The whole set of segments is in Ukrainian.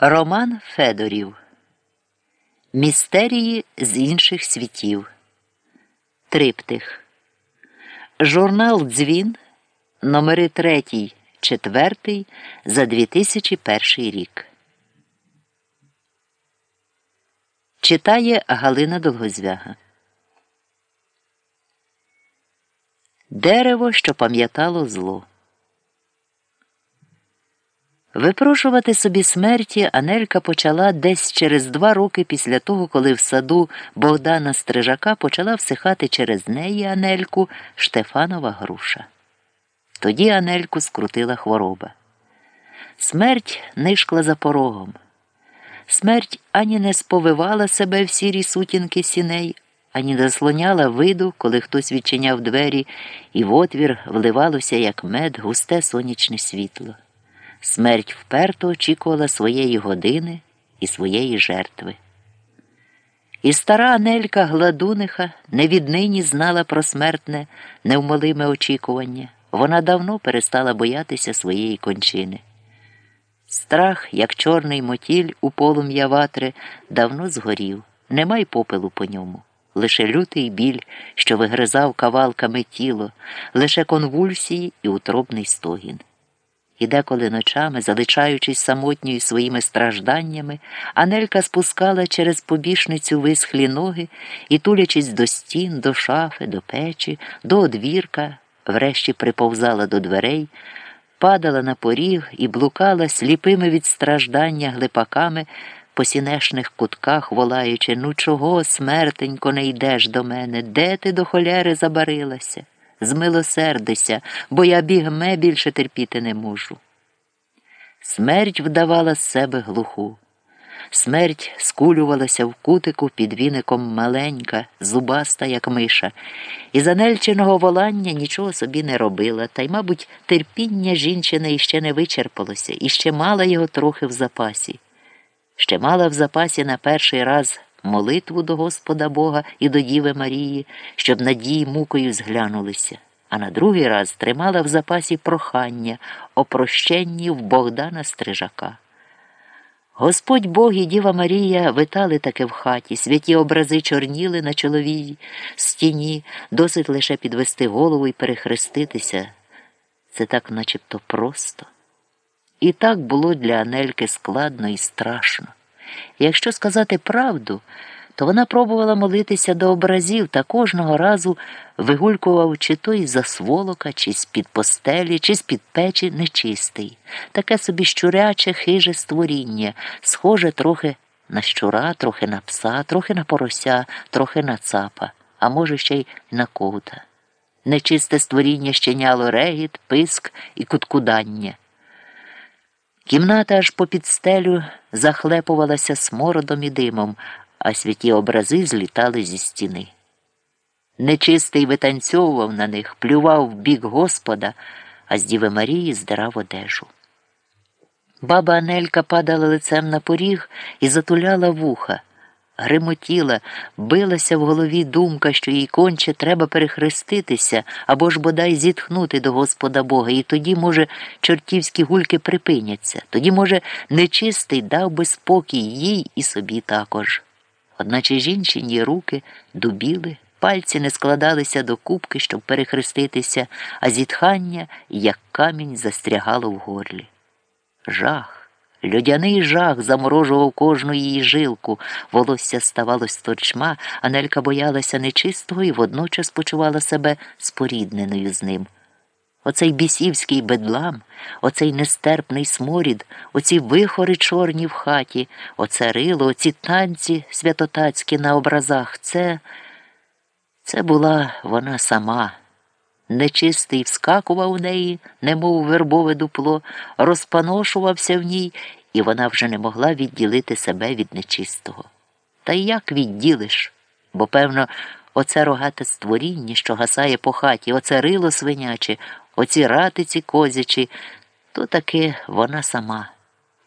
Роман Федорів Містерії з інших світів. Триптих. Журнал Дзвін. Номери 3, 4 за 2001 рік. Читає Галина Долгозвяга. Дерево, що пам'ятало зло. Випрошувати собі смерті Анелька почала десь через два роки після того, коли в саду Богдана Стрижака почала всихати через неї Анельку Штефанова груша. Тоді Анельку скрутила хвороба. Смерть нишкла за порогом. Смерть ані не сповивала себе в сірі сутінки сіней, ані заслоняла виду, коли хтось відчиняв двері, і в отвір вливалося, як мед, густе сонячне світло. Смерть вперто очікувала своєї години і своєї жертви. І стара Анелька Гладуниха не віднині знала про смертне, невмолиме очікування. Вона давно перестала боятися своєї кончини. Страх, як чорний мотіль у полум'я ватри, давно згорів, нема попелу по ньому, лише лютий біль, що вигризав кавалками тіло, лише конвульсії і утробний стогін. І деколи ночами, залишаючись самотньою своїми стражданнями, Анелька спускала через побішницю висхлі ноги і, тулячись до стін, до шафи, до печі, до одвірка, врешті приповзала до дверей, падала на поріг і блукала сліпими від страждання глипаками по сінешних кутках, волаючи Ну, чого, смертенько, не йдеш до мене? Де ти до холєри забарилася? Змилосердися, бо я бігме більше терпіти не можу. Смерть вдавала з себе глуху. Смерть скулювалася в кутику під віником маленька, зубаста, як миша, і занельченого волання нічого собі не робила, та й, мабуть, терпіння жінчини іще не вичерпалося, і ще мала його трохи в запасі. Ще мала в запасі на перший раз молитву до Господа Бога і до Діви Марії, щоб надії мукою зглянулися, а на другий раз тримала в запасі прохання о прощенні в Богдана Стрижака. Господь Бог і Діва Марія витали таки в хаті, святі образи чорніли на чоловій стіні, досить лише підвести голову і перехреститися. Це так начебто просто. І так було для Анельки складно і страшно. Якщо сказати правду, то вона пробувала молитися до образів та кожного разу вигулькував чи то із за сволока, чи з під постелі, чи з під печі нечистий, таке собі щуряче, хиже створіння, схоже трохи на щура, трохи на пса, трохи на порося, трохи на цапа, а може, ще й на ковта. Нечисте створіння щеняло регіт, писк і куткудання. Кімната аж попід стелю захлепувалася смородом і димом, а святі образи злітали зі стіни. Нечистий витанцьовував на них, плював в бік Господа, а з Діви Марії здирав одежу. Баба Анелька падала лицем на поріг і затуляла вуха гримотіла, билася в голові думка, що їй конче треба перехреститися або ж бодай зітхнути до Господа Бога, і тоді, може, чортівські гульки припиняться, тоді, може, нечистий дав би спокій їй і собі також. Одначе жінчині руки дубіли, пальці не складалися до кубки, щоб перехреститися, а зітхання, як камінь, застрягало в горлі. Жах. Людяний жах заморожував кожну її жилку, волосся ставалось торчма, а Нелька боялася нечистого і водночас почувала себе спорідненою з ним. Оцей бісівський бедлам, оцей нестерпний сморід, оці вихори чорні в хаті, оце рило, оці танці святотацькі на образах, це, це була вона сама. Нечистий вскакував у неї, немов вербове дупло, розпаношувався в ній, і вона вже не могла відділити себе від нечистого. Та як відділиш? Бо, певно, оце рогате створіння, що гасає по хаті, оце рило свиняче, оці ратиці козячі, то таки вона сама,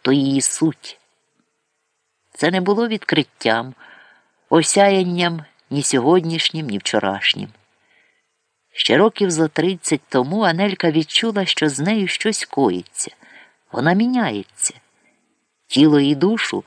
то її суть. Це не було відкриттям, осяянням ні сьогоднішнім, ні вчорашнім. Ще років за тридцять тому Анелька відчула, що з нею щось коїться. Вона міняється. тіло і душу,